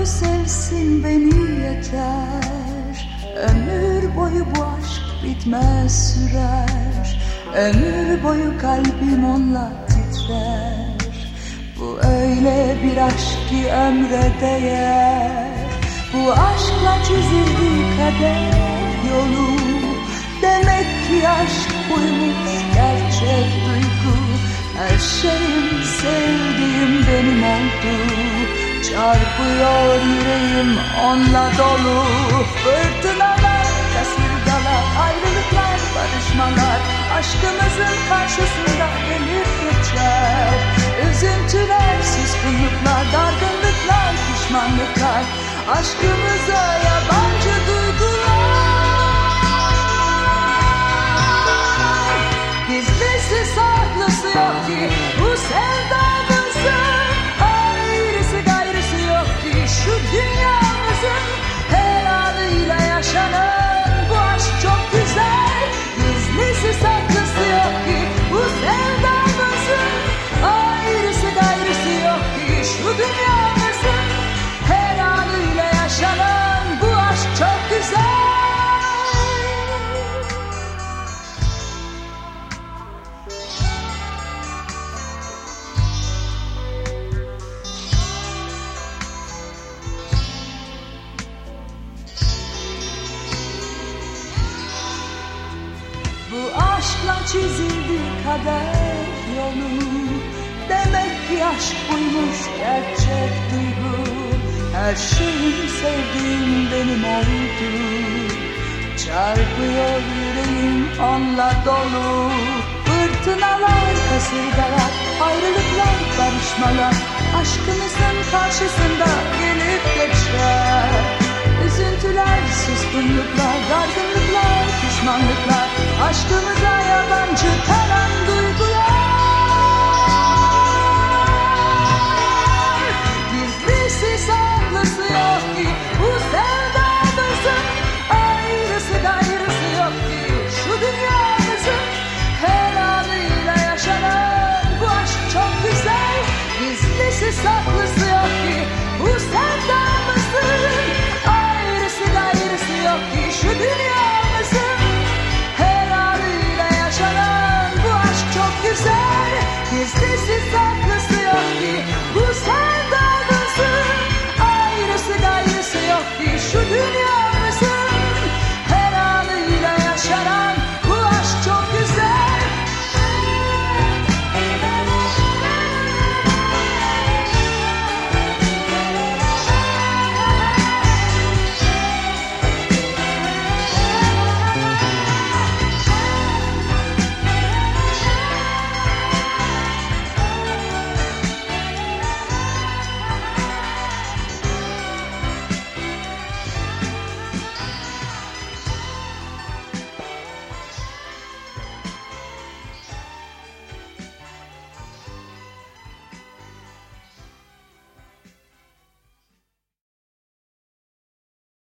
boyu sevsin beni yeter. Ömür boyu bu aşk bitmez sürer. Ömür boyu kalbim onunla titrer. Bu öyle bir aşk ki ömre değer. Bu aşkla çizildi kader yolu. Demek ki aşk buymuş gerçek duygu. Her şeyim sevdiğim benim oldu. Çarpıyor yüreğim onunla dolu. Fırtınalar, kasırgalar, ayrılıklar, barışmalar. Aşkımızın karşısında gelip geçer. Üzüntüler, suskunluklar, dargınlıklar, pişmanlıklar. Aşkımıza yabancı aşkla çizildi kader yolu Demek ki aşk buymuş gerçek duygu. Her şeyim sevdiğim benim oldu. Çarpıyor yüreğim onunla dolu. Fırtınalar, kasırgalar, ayrılıklar, barışmalar. Aşkımızın karşısında gelip geçer. Üzüntüler, suskunluklar, dargınlıklar, pişmanlıklar Aşkımıza yabancı tarandı